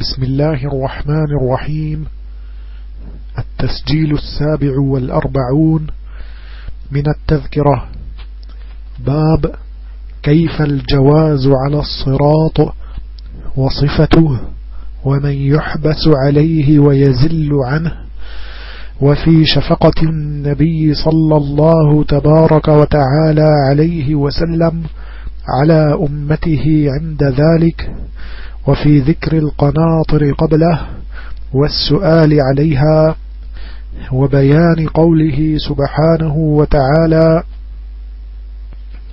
بسم الله الرحمن الرحيم. التسجيل السابع والأربعون من التذكرة. باب كيف الجواز على الصراط وصفته ومن يحبس عليه ويزل عنه. وفي شفقة النبي صلى الله تبارك وتعالى عليه وسلم على أمته عند ذلك. وفي ذكر القناطر قبله والسؤال عليها وبيان قوله سبحانه وتعالى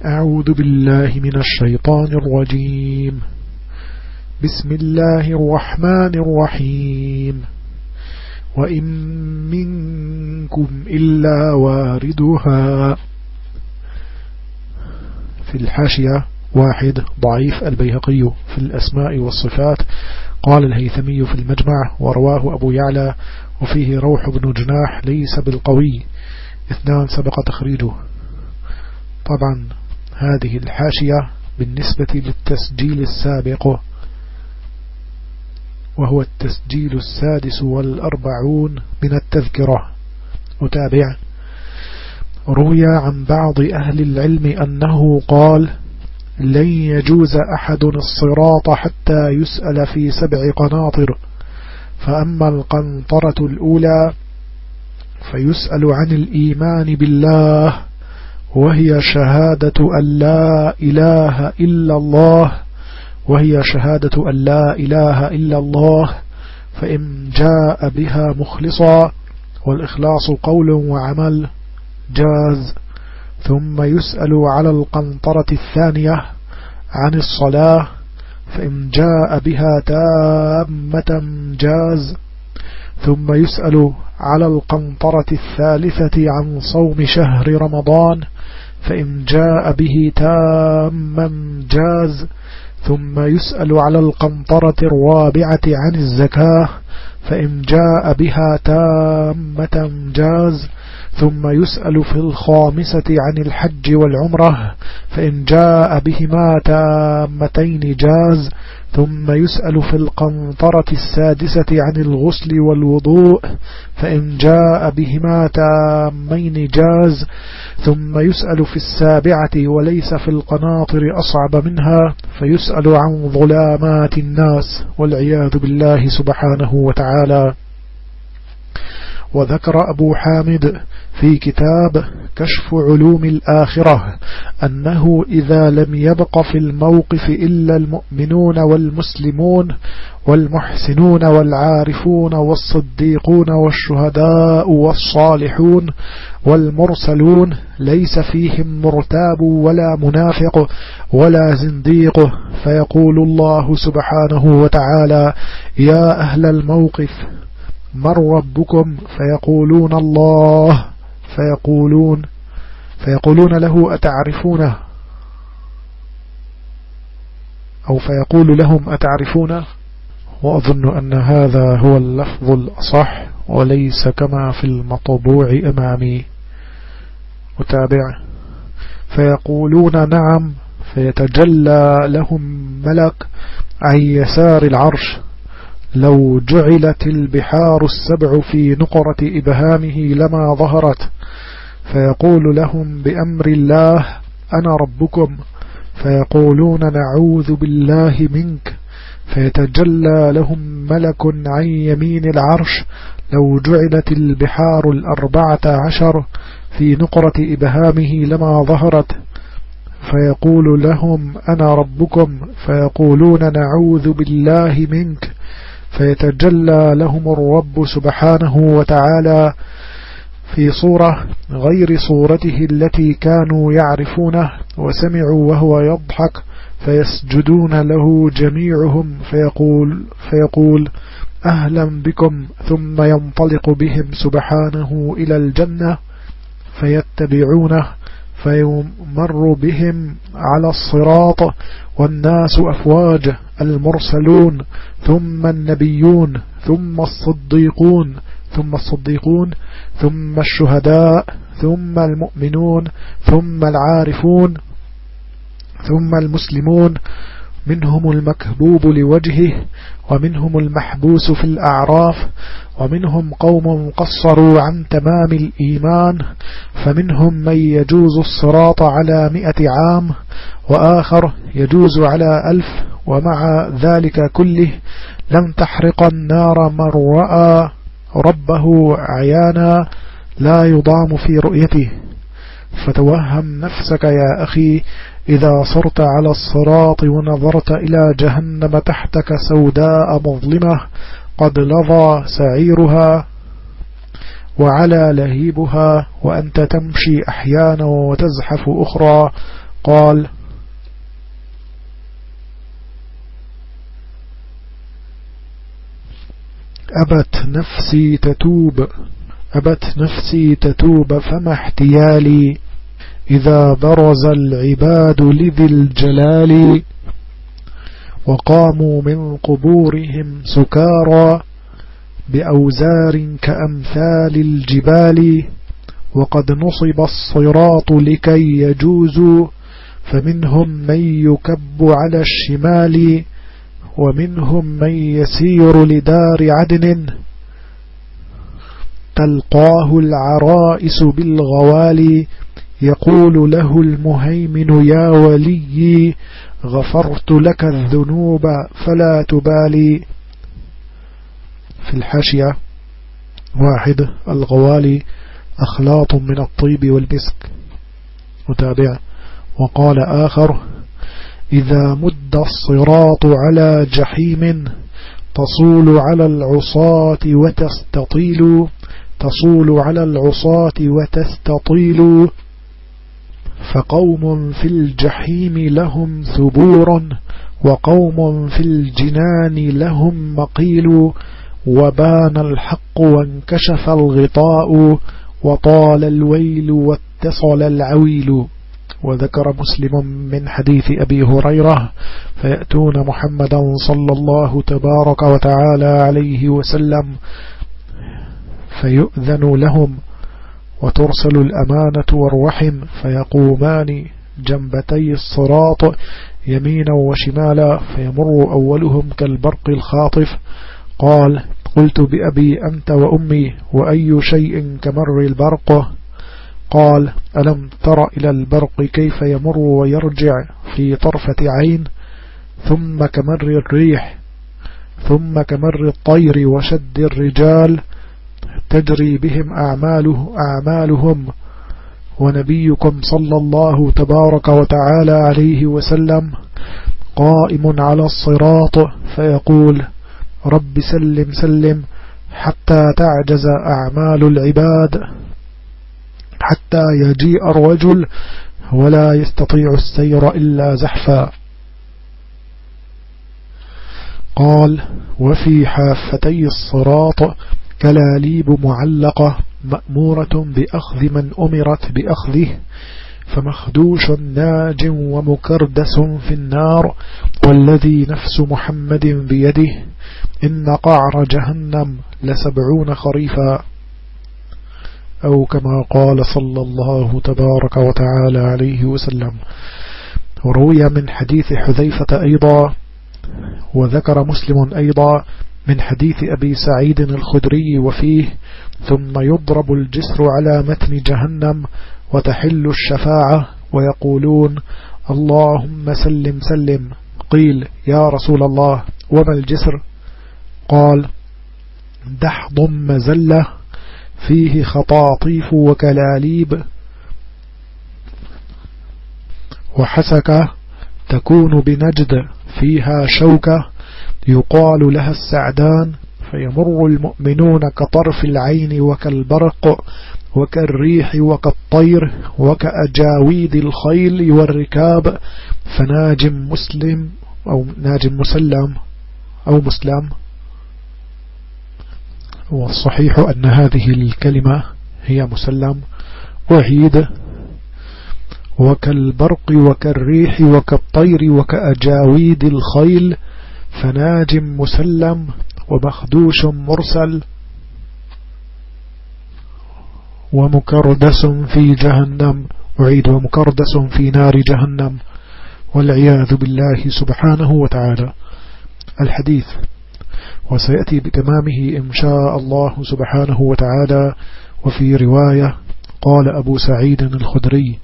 أعوذ بالله من الشيطان الرجيم. بسم الله الرحمن الرحيم. وإن منكم إلا واردها. في الحاشية واحد ضعيف البيهقي في الأسماء والصفات. قال الهيثمي في المجمع ورواه أبو يعلى وفيه روح بن جناح ليس بالقوي. اثنان سبق تخريجه. طبعا هذه الحاشية بالنسبة للتسجيل السابق وهو التسجيل السادس والأربعون من التذكرة. متابع. روي عن بعض أهل العلم أنه قال لن يجوز أحد الصراط حتى يسأل في سبع قناطر. فأما القنطرة الأولى فيسأل عن الإيمان بالله وهي شهادة أن لا إله إلا الله وهي شهادة أن لا إله إلا الله فإن جاء بها مخلصا والإخلاص قول وعمل جاز. ثم يسأل على القنطرة الثانية عن الصلاة فإن جاء بها تامة جاز. ثم يسأل على القنطرة الثالثة عن صوم شهر رمضان فإن جاء به تاما جاز. ثم يسأل على القنطرة الرابعة عن الزكاة فإن جاء بها تامة جاز. ثم يسأل في الخامسة عن الحج والعمرة فإن جاء بهما تامتين جاز. ثم يسأل في القنطرة السادسة عن الغسل والوضوء فإن جاء بهما تامين جاز. ثم يسأل في السابعة وليس في القناطر أصعب منها فيسأل عن ظلامات الناس والعياذ بالله سبحانه وتعالى. وذكر أبو حامد في كتاب كشف علوم الآخرة أنه إذا لم يبق في الموقف إلا المؤمنون والمسلمون والمحسنون والعارفون والصديقون والشهداء والصالحون والمرسلون ليس فيهم مرتاب ولا منافق ولا زنديق. فيقول الله سبحانه وتعالى يا أهل الموقف من ربكم فيقولون الله فيقولون فيقولون له أتعرفونه أو فيقول لهم أتعرفونه وأظن أن هذا هو اللفظ الأصح وليس كما في المطبوع أمامي. أتابع فيقولون نعم فيتجلى لهم ملك عن يسار العرش. لو جعلت البحار السبع في نقرة إبهامه لما ظهرت فيقول لهم بأمر الله أنا ربكم. فيقولون نعوذ بالله منك. فيتجلى لهم ملك عن يمين العرش لو جعلت البحار الأربعة عشر في نقرة إبهامه لما ظهرت. فيقول لهم أنا ربكم. فيقولون نعوذ بالله منك. فيتجلى لهم الرب سبحانه وتعالى في صورة غير صورته التي كانوا يعرفونه وسمعوا وهو يضحك فيسجدون له جميعهم فيقول, فيقول أهلا بكم ثم ينطلق بهم سبحانه إلى الجنة فيتبعونه فيمر بهم على الصراط والناس أفواج المرسلون ثم النبيون ثم الصديقون ثم الصديقون ثم الشهداء ثم المؤمنون ثم العارفون ثم المسلمون. منهم المكبوب لوجهه ومنهم المحبوس في الأعراف ومنهم قوم قصروا عن تمام الإيمان. فمنهم من يجوز الصراط على مئة عام وآخر يجوز على ألف ومع ذلك كله لم تحرق النار من رأى ربه عيانا لا يضام في رؤيته. فتوهم نفسك يا أخي إذا صرت على الصراط ونظرت إلى جهنم تحتك سوداء مظلمة قد لظى سعيرها وعلى لهيبها وأنت تمشي أحيانا وتزحف أخرى. قال أبت نفسي تتوب أبت نفسي تتوب فما احتيالي؟ إذا برز العباد لذي الجلال وقاموا من قبورهم سكارى بأوزار كأمثال الجبال وقد نصب الصراط لكي يجوزوا فمنهم من يكب على الشمال ومنهم من يسير لدار عدن تلقاه العرائس بالغوالي يقول له المهيمن يا ولي غفرت لك الذنوب فلا تبالي في الحاشية واحد الغوالي أخلاط من الطيب والمسك متابع وقال آخر إذا مد الصراط على جحيم تصول على العصاة وتستطيل تصول على العصاة وتستطيل فقوم في الجحيم لهم ثبور وقوم في الجنان لهم مقيل وبان الحق وانكشف الغطاء وطال الويل واتصل العويل. وذكر مسلم من حديث أبي هريرة فيأتون محمدا صلى الله تبارك وتعالى عليه وسلم فيؤذن لهم وترسل الأمانة والرحم فيقومان جنبتي الصراط يمينا وشمالا فيمر أولهم كالبرق الخاطف. قال قلت بأبي أنت وأمي وأي شيء كمر البرق؟ قال ألم تر إلى البرق كيف يمر ويرجع في طرفة عين؟ ثم كمر الريح ثم كمر الطير وشد الرجال تجري بهم أعماله أعمالهم. ونبيكم صلى الله تبارك وتعالى عليه وسلم قائم على الصراط فيقول رب سلم سلم حتى تعجز أعمال العباد. حتى يجيء الرجل ولا يستطيع السير إلا زحفا. قال وفي حافتي الصراط كلاليب معلقة مأمورة بأخذ من أمرت بأخذه فمخدوش ناج ومكردس في النار والذي نفس محمد بيده إن قعر جهنم لسبعون خريفا. أو كما قال صلى الله تبارك وتعالى عليه وسلم. وروي من حديث حذيفة أيضا وذكر مسلم أيضا من حديث أبي سعيد الخدري وفيه ثم يضرب الجسر على متن جهنم وتحل الشفاعة ويقولون اللهم سلم سلم. قيل يا رسول الله وما الجسر؟ قال دحض مزلة فيه خطاطيف وكلاليب. وحسكة تكون بنجد فيها شوكة يقال لها السعدان فيمر المؤمنون كطرف العين وكالبرق وكالريح وكالطير وكأجاويد الخيل والركاب. فناجم مسلم أو ناجم مسلم أو مسلم والصحيح أن هذه الكلمة هي مسلم وعيد وكالبرق وكالريح وكالطير وكأجاويد الخيل فناج مسلم ومخدوش مرسل ومكردس في جهنم أعيد ومكردس في نار جهنم والعياذ بالله سبحانه وتعالى. الحديث وسيأتي بتمامه إن شاء الله سبحانه وتعالى. وفي رواية قال أبو سعيد الخدري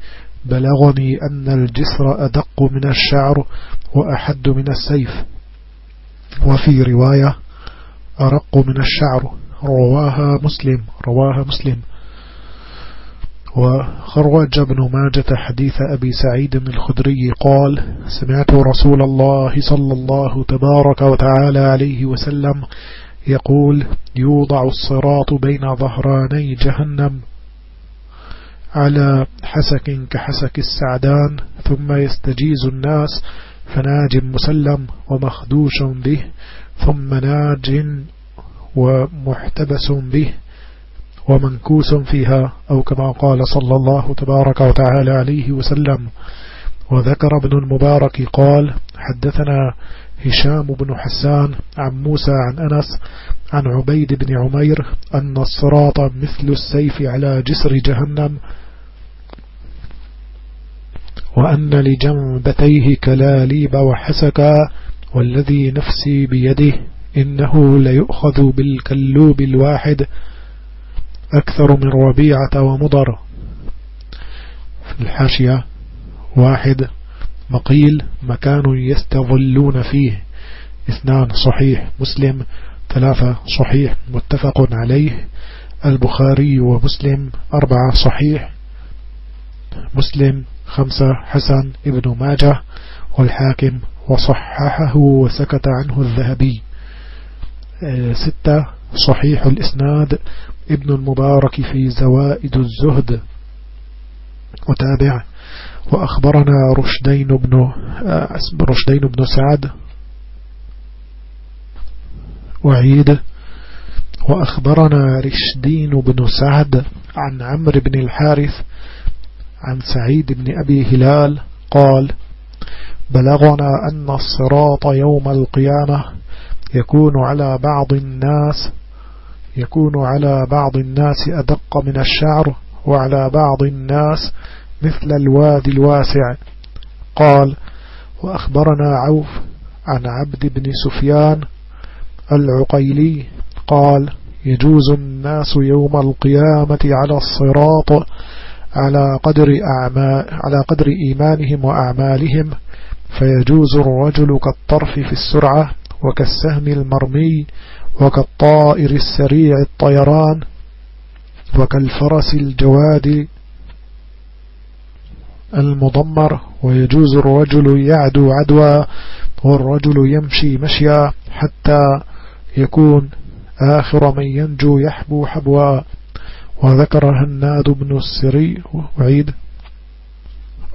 بلغني أن الجسر أدق من الشعر وأحد من السيف. وفي رواية أرق من الشعر. رواها مسلم رواها مسلم. وخرج ابن ماجة حديث أبي سعيد الخدري قال سمعت رسول الله صلى الله تبارك وتعالى عليه وسلم يقول يوضع الصراط بين ظهراني جهنم على حسك كحسك السعدان ثم يستجيز الناس فناج مسلم ومخدوش به ثم ناج ومحتبس به. ومنكوس فيها أو كما قال صلى الله تبارك وتعالى عليه وسلم. وذكر ابن المبارك قال حدثنا هشام بن حسان عن موسى عن أنس عن عبيد بن عمير أن الصراط مثل السيف على جسر جهنم وأن لجنبتيه كلاليب وحسكا والذي نفسي بيده إنه ليؤخذ بالكلوب الواحد أكثر من ربيعة ومضر. في الحاشية واحد مقيل مكان يستظلون فيه. اثنان صحيح مسلم. ثلاثة صحيح متفق عليه. البخاري ومسلم أربعة صحيح مسلم. خمسة حسن ابن ماجه. والحاكم وصححه وسكت عنه الذهبي. آه، ستة صحيح الإسناد ابن المبارك في زوائد الزهد. وتابع. وأخبرنا رشدين بن آه، رشدين بن سعد. وعيد. وأخبرنا رشدين بن سعد عن عمرو بن الحارث عن سعيد بن أبي هلال قال بلغنا أن الصراط يوم القيامة يكون على بعض الناس يكون على بعض الناس أدق من الشعر وعلى بعض الناس مثل الوادي الواسع. قال وأخبرنا عوف عن عبد بن سفيان العقيلي قال يجوز الناس يوم القيامة على الصراط على قدر, أعمال على قدر إيمانهم وأعمالهم فيجوز الرجل كالطرف في السرعة وكالسهم المرمي وكالطائر السريع الطيران وكالفرس الجواد المضمر ويجوز الرجل يعدو عدوى والرجل يمشي مشيا حتى يكون آخر من ينجو يحبو حبوا وذكر هناد بن السري. وعيد.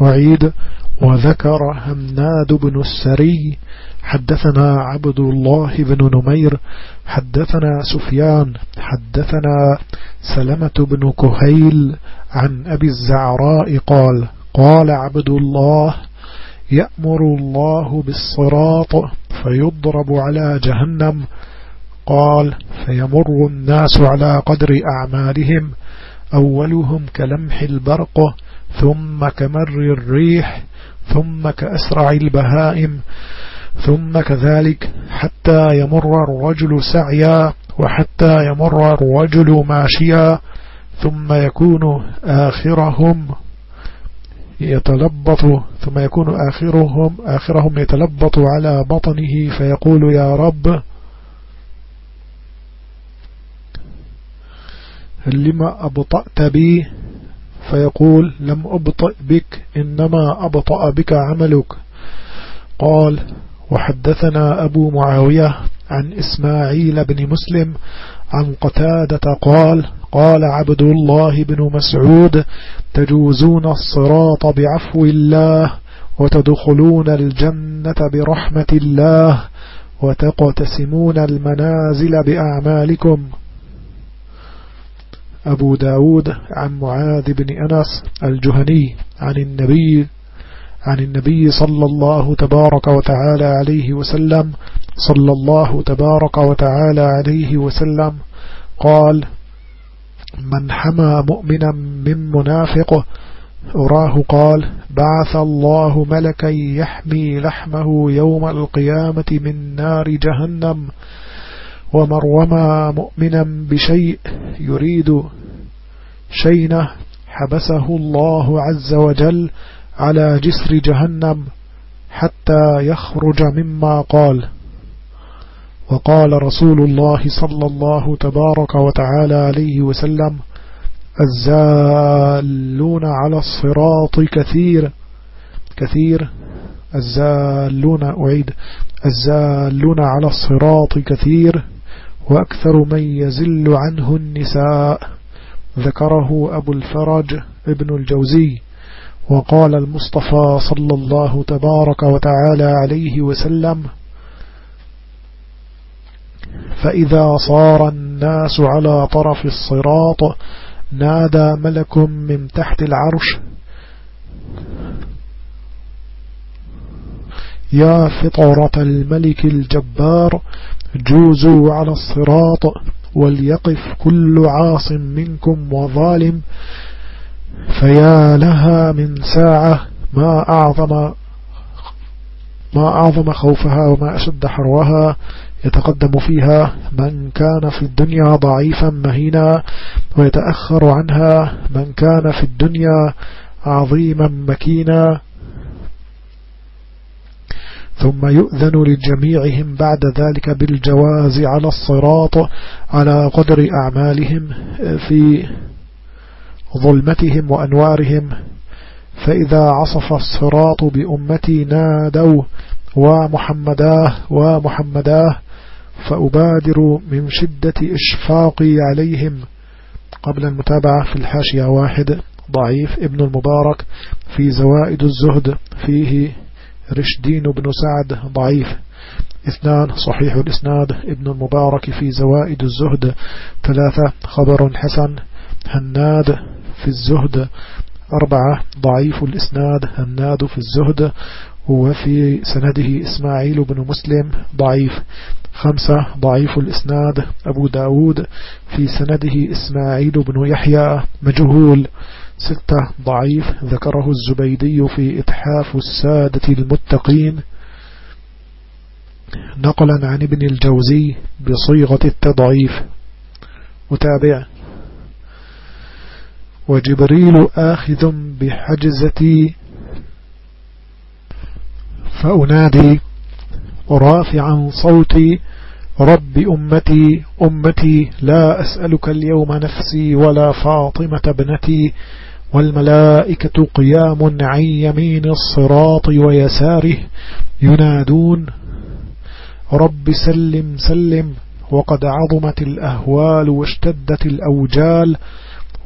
وعيد. وذكر هناد بن السري حدثنا عبد الله بن نمير حدثنا سفيان حدثنا سلمة بن كهيل عن أبي الزعراء قال قال عبد الله يأمر الله بالصراط فيضرب على جهنم. قال فيمر الناس على قدر أعمالهم أولهم كلمح البرق ثم كمر الريح ثم كأسرع البهائم ثم كذلك حتى يمر الرجل سعيا وحتى يمر الرجل ماشيا ثم يكون آخرهم يتلبط ثم يكون آخرهم آخرهم يتلبط على بطنه فيقول يا رب لما أبطأت بي؟ فيقول لم أبطأ بك إنما أبطأ بك عملك. قال وحدثنا أبو معاوية عن إسماعيل بن مسلم عن قتادة قال قال عبد الله بن مسعود تجوزون الصراط بعفو الله وتدخلون الجنة برحمة الله وتقتسمون المنازل بأعمالكم. أبو داود عن معاذ بن أنس الجهني عن النبي عن النبي صلى الله تبارك وتعالى عليه وسلم صلى الله تبارك وتعالى عليه وسلم قال من حمى مؤمنا من منافق أراه قال بعث الله ملكا يحمي لحمه يوم القيامة من نار جهنم ومن رمى مؤمنا بشيء يريد شينه حبسه الله عز وجل على جسر جهنم حتى يخرج مما قال. وقال رسول الله صلى الله تبارك وتعالى عليه وسلم الزالون على الصراط كثير. كثير. الزالون أعيد. الزالون على الصراط كثير. وأكثر من يزل عنه النساء. ذكره أبو الفرج ابن الجوزي وقال المصطفى صلى الله تبارك وتعالى عليه وسلم فإذا صار الناس على طرف الصراط نادى ملك من تحت العرش يا فطرة الملك الجبار جوزوا على الصراط وليقف كل عاص منكم وظالم فيا لها من ساعة ما أعظم ما أعظم خوفها وما أشد حروها يتقدم فيها من كان في الدنيا ضعيفا مهينا ويتأخر عنها من كان في الدنيا عظيما مكينا ثم يؤذن لجميعهم بعد ذلك بالجواز على الصراط على قدر أعمالهم في ظلمتهم وأنوارهم. فإذا عصف الصراط بأمتي نادوا ومحمداه ومحمداه فأبادر من شدة إشفاقي عليهم. قبل المتابعة في الحاشية واحد ضعيف ابن المبارك في زوائد الزهد فيه رشدين بن سعد ضعيف. اثنان صحيح الإسناد. ابن المبارك في زوائد الزهد. ثلاثة خبر حسن. هناد في الزهد. أربعة ضعيف الإسناد. هناد في الزهد. وفي سنده إسماعيل بن مسلم ضعيف. خمسة ضعيف الإسناد. أبو داود في سنده إسماعيل بن يحيى مجهول. ستة ضعيف ذكره الزبيدي في إتحاف السادة المتقين. نقلا عن ابن الجوزي بصيغة التضعيف. متابع وجبريل آخذ بحجزتي فأنادي رافعا صوتي رب أمتي أمتي لا أسألك اليوم نفسي ولا فاطمة ابنتي. والملائكة قيام عن يمين الصراط ويساره ينادون رب سلم سلم وقد عظمت الأهوال واشتدت الأوجال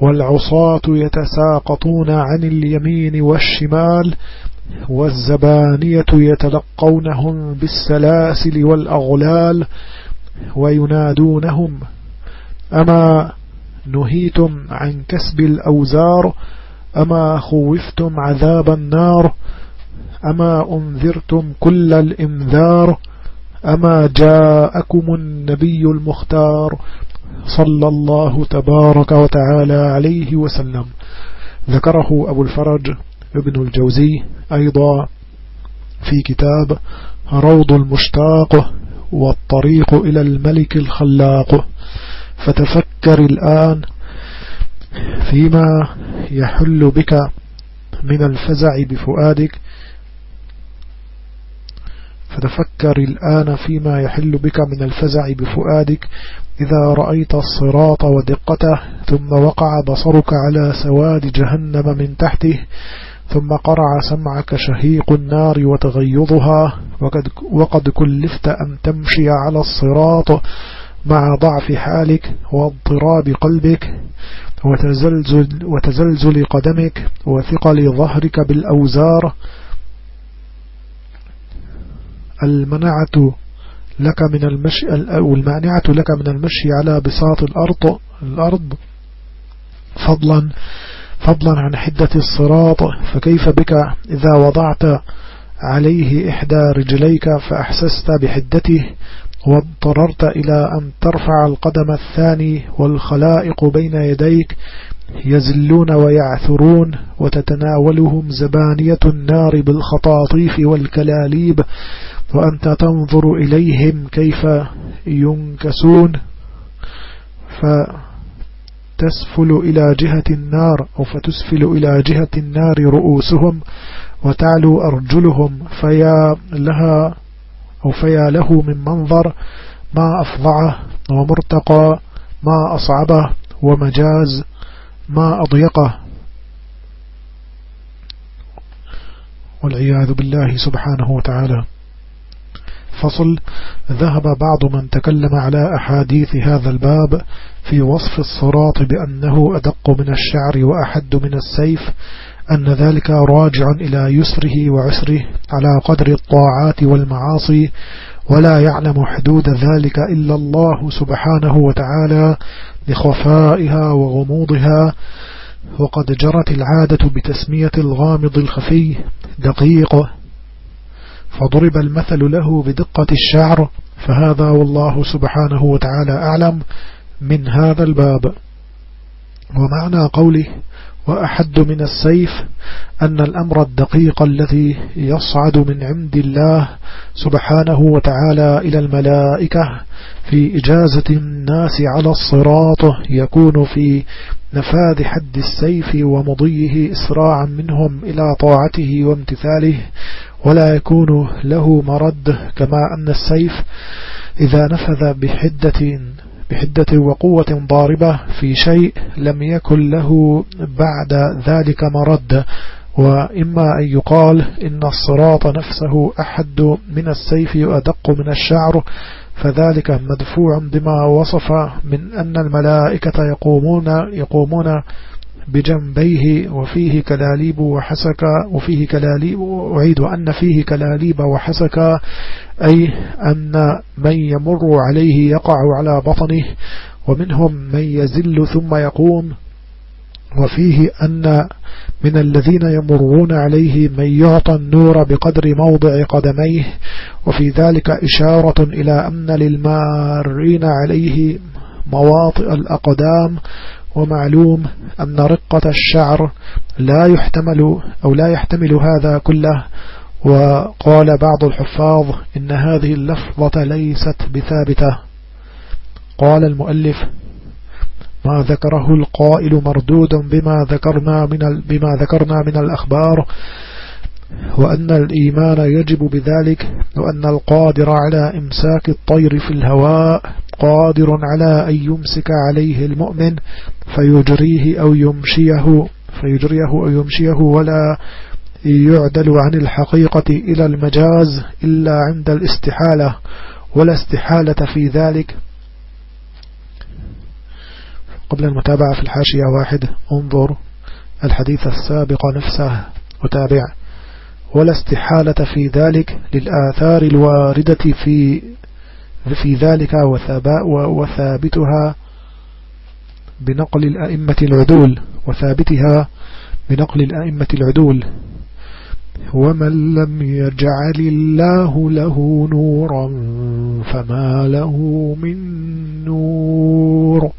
والعصاة يتساقطون عن اليمين والشمال والزبانية يتلقونهم بالسلاسل والأغلال وينادونهم أما نهيتم عن كسب الأوزار أما خوفتم عذاب النار أما أنذرتم كل الإنذار أما جاءكم النبي المختار صلى الله تبارك وتعالى عليه وسلم. ذكره أبو الفرج ابن الجوزي أيضا في كتاب روض المشتاق والطريق إلى الملك الخلاق. فتفكر الآن فيما يحل بك من الفزع بفؤادك. فتفكر الآن فيما يحل بك من الفزع بفؤادك. إذا رأيت الصراط ودقته ثم وقع بصرك على سواد جهنم من تحته ثم قرع سمعك شهيق النار وتغيظها وقد, وقد كلفت أن تمشي على الصراط مع ضعف حالك واضطراب قلبك وتزلزل, وتزلزل قدمك وثقل ظهرك بالأوزار. المنعة لك من المشي أو المانعة لك من المشي على بساط الأرض الأرض فضلا فضلا عن حدة الصراط. فكيف بك إذا وضعت عليه إحدى رجليك فأحسست بحدته؟ واضطررت إلى أن ترفع القدم الثاني والخلائق بين يديك يزلون ويعثرون وتتناولهم زبانية النار بالخطاطيف والكلاليب وأنت تنظر إليهم كيف ينكسون فتسفل إلى جهة النار أو فتسفل إلى جهة النار رؤوسهم وتعلو أرجلهم فيا لها أو فيا له من منظر ما أفضعه ومرتقى ما أصعبه ومجاز ما أضيقه. والعياذ بالله سبحانه وتعالى. فصل ذهب بعض من تكلم على أحاديث هذا الباب في وصف الصراط بأنه أدق من الشعر وأحد من السيف أن ذلك راجع إلى يسره وعسره على قدر الطاعات والمعاصي ولا يعلم حدود ذلك إلا الله سبحانه وتعالى لخفائها وغموضها وقد جرت العادة بتسمية الغامض الخفي دقيق فضرب المثل له بدقة الشعر فهذا والله سبحانه وتعالى أعلم من هذا الباب. ومعنى قوله وأحد من السيف أن الأمر الدقيق الذي يصعد من عند الله سبحانه وتعالى إلى الملائكة في إجازة الناس على الصراط يكون في نفاذ حد السيف ومضيه إسراعا منهم إلى طاعته وامتثاله ولا يكون له مرد كما أن السيف إذا نفذ بحدة بحدة وقوة ضاربة في شيء لم يكن له بعد ذلك مرد وإما أن يقال إن الصراط نفسه أحد من السيف أدق من الشعر فذلك مدفوع بما وصف من أن الملائكة يقومون يقومون بجنبيه وفيه كلاليب وحسك وفيه كلاليب أعيد أن فيه كلاليب وحسك أي أن من يمر عليه يقع على بطنه ومنهم من يزل ثم يقوم وفيه أن من الذين يمرون عليه من يعطى النور بقدر موضع قدميه وفي ذلك إشارة إلى أن للمارين عليه مواطئ الأقدام ومعلوم أن رقة الشعر لا يحتمل أو لا يحتمل هذا كله. وقال بعض الحفاظ إن هذه اللفظة ليست بثابتة. قال المؤلف ما ذكره القائل مردود بما ذكرنا من بما ذكرنا من الأخبار وأن الإيمان يجب بذلك وأن القادر على إمساك الطير في الهواء قادر على أن يمسك عليه المؤمن فيجريه أو يمشيه فيجريه أو يمشيه ولا يعدل عن الحقيقة إلى المجاز إلا عند الاستحالة ولا استحالة في ذلك. قبل المتابعة في الحاشية واحد انظر الحديث السابق نفسه وتابع. ولا استحالة في ذلك للآثار الواردة في في ذلك وثابتها بنقل الأئمة العدول وثابتها بنقل الأئمة العدول. ومن لم يجعل الله له نورا فما له من نور.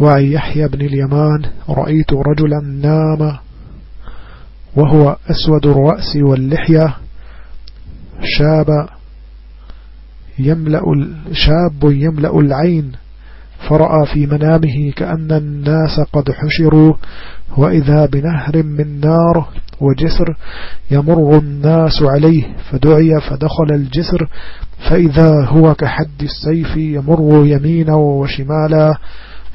وعن يحيى بن اليمان رأيت رجلا نام وهو أسود الرأس واللحية شاب يملأ شاب يملأ العين فرأى في منامه كأن الناس قد حشروا وإذا بنهر من نار وجسر يمر الناس عليه فدعي فدخل الجسر فإذا هو كحد السيف يمر يمينا وشمالا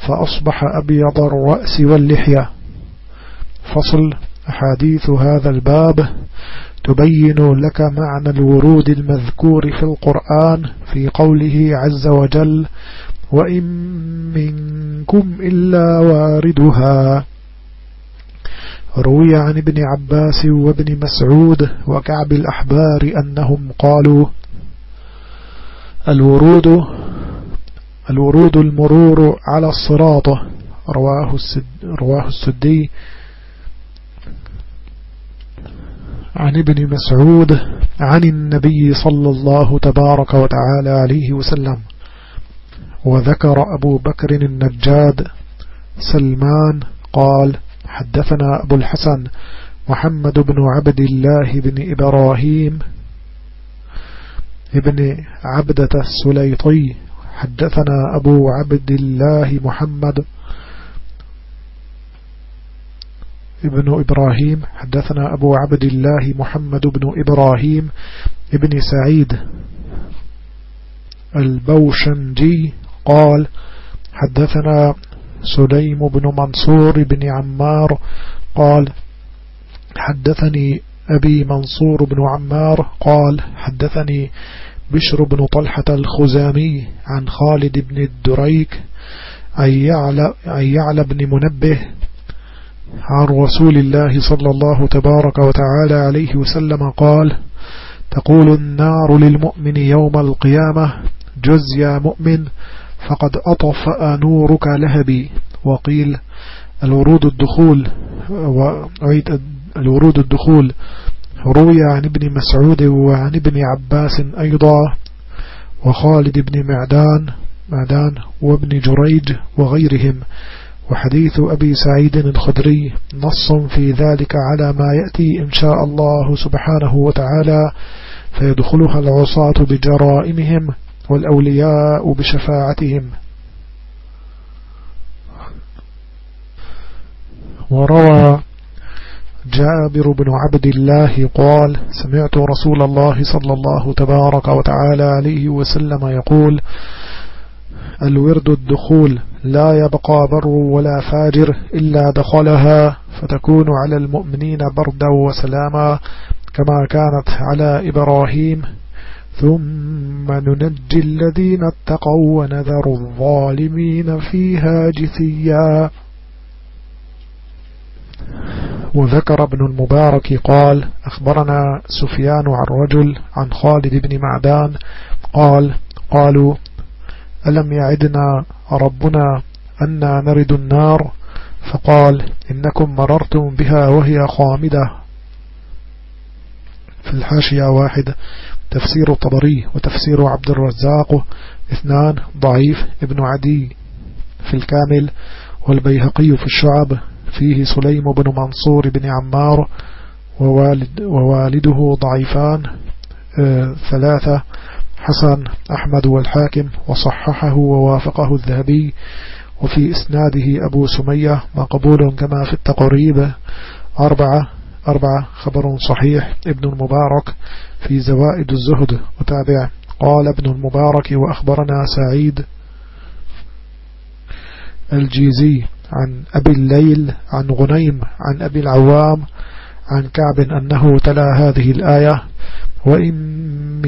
فأصبح أبيض الرأس واللحية. فصل أحاديث هذا الباب تبين لك معنى الورود المذكور في القرآن في قوله عز وجل وإن منكم إلا واردها. روي عن ابن عباس وابن مسعود وكعب الأحبار أنهم قالوا الورود الورود المرور على الصراط رواه, السد رواه السدي عن ابن مسعود عن النبي صلى الله تبارك وتعالى عليه وسلم وذكر أبو بكر النجاد سلمان قال حدثنا أبو الحسن محمد بن عبد الله بن إبراهيم ابن عبدة السليطي حدثنا أبو عبد الله محمد ابن إبراهيم حدثنا أبو عبد الله محمد بن إبراهيم ابن سعيد البوشنجي قال حدثنا سليم بن منصور بن عمار قال حدثني أبي منصور بن عمار قال حدثني بشر بن طلحة الخزامي عن خالد بن الدريك أن يعلى, يعلى بن منبه عن رسول الله صلى الله تبارك وتعالى عليه وسلم قال تقول النار للمؤمن يوم القيامة جز يا مؤمن فقد أطفأ نورك لهبي. وقيل الورود الدخول وعيد الورود الدخول روي عن ابن مسعود وعن ابن عباس أيضا وخالد بن معدان معدان وابن جريج وغيرهم. وحديث أبي سعيد الخدري نص في ذلك على ما يأتي إن شاء الله سبحانه وتعالى فيدخلها العصاة بجرائمهم والأولياء بشفاعتهم. وروى جابر بن عبد الله قال سمعت رسول الله صلى الله تبارك وتعالى عليه وسلم يقول الورد الدخول لا يبقى بر ولا فاجر إلا دخلها فتكون على المؤمنين بردا وسلاما كما كانت على إبراهيم. ثم ننجي الذين اتقوا ونذر الظالمين فيها جثيا. وذكر ابن المبارك قال أخبرنا سفيان عن رجل عن خالد بن معدان قال قالوا ألم يعدنا ربنا أنا نرد النار؟ فقال إنكم مررتم بها وهي خامدة. في الحاشية واحد تفسير الطبري وتفسير عبد الرزاق. اثنان ضعيف ابن عدي. في الكامل والبيهقي في الشعب فيه سليم بن منصور بن عمار ووالد ووالده ضعيفان. آه ثلاثة حسن أحمد والحاكم وصححه ووافقه الذهبي وفي إسناده أبو سمية مقبول كما في التقريب أربعة أربعة خبر صحيح ابن المبارك في زوائد الزهد وتابع. قال ابن المبارك وأخبرنا سعيد الجيزي عن أبي الليل عن غنيم عن أبي العوام عن كعب أنه تلا هذه الآية وإن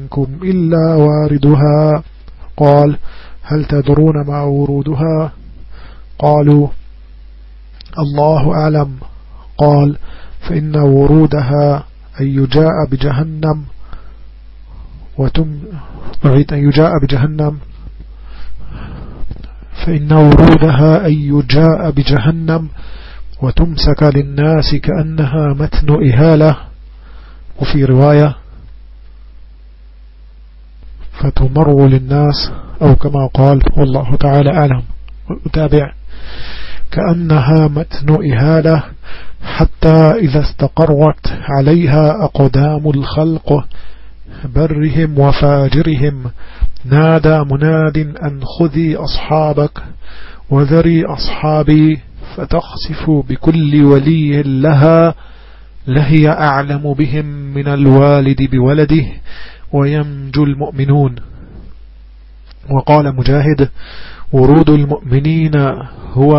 منكم إلا واردها. قال هل تدرون ما ورودها؟ قالوا الله أعلم. قال فإن ورودها أن يجاء بجهنم وتم أن يجاء بجهنم. فإن ورودها أن يجاء بجهنم وتمسك للناس كأنها متن إهالة. وفي رواية فتمر للناس أو كما قال والله تعالى أعلم وأتابع كأنها متن إهالة حتى إذا استقرت عليها أقدام الخلق برهم وفاجرهم. نادى مناد أن خذي أصحابك وذري أصحابي فتخسف بكل ولي لها لهي أعلم بهم من الوالد بولده. وينجو المؤمنون. وقال مجاهد ورود المؤمنين هو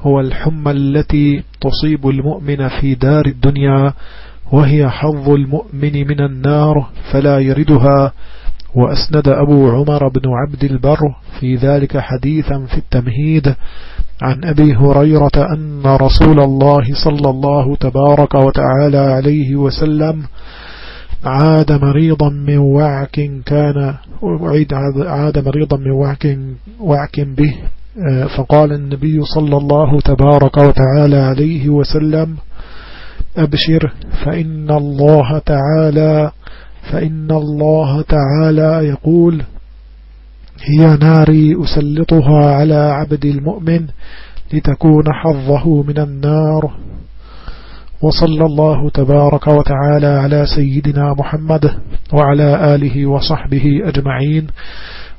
هو الحمى التي تصيب المؤمن في دار الدنيا وهي حظ المؤمن من النار فلا يردها. وأسند أبو عمر بن عبد البر في ذلك حديثا في التمهيد عن أبي هريرة أن رسول الله صلى الله تبارك وتعالى عليه وسلم عاد مريضا من وعك كان عاد مريضا من وعك, وعك به. فقال النبي صلى الله تبارك وتعالى عليه وسلم أبشر فإن الله تعالى فإن الله تعالى يقول هي ناري أسلطها على عبد المؤمن لتكون حظه من النار. وصلى الله تبارك وتعالى على سيدنا محمد وعلى آله وصحبه أجمعين.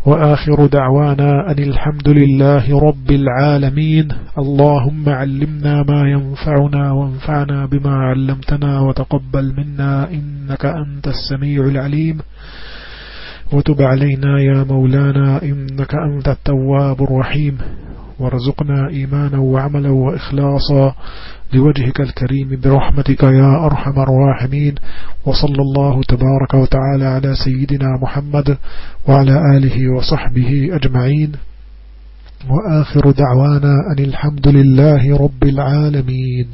وآخر دعوانا أن الحمد لله رب العالمين. اللهم علمنا ما ينفعنا وانفعنا بما علمتنا وتقبل منا إنك أنت السميع العليم. وتب علينا يا مولانا إنك أنت التواب الرحيم. وارزقنا إيمانا وعملا وإخلاصا لوجهك الكريم برحمتك يا أرحم الراحمين. وصلى الله تبارك وتعالى على سيدنا محمد وعلى آله وصحبه أجمعين. وآخر دعوانا أن الحمد لله رب العالمين.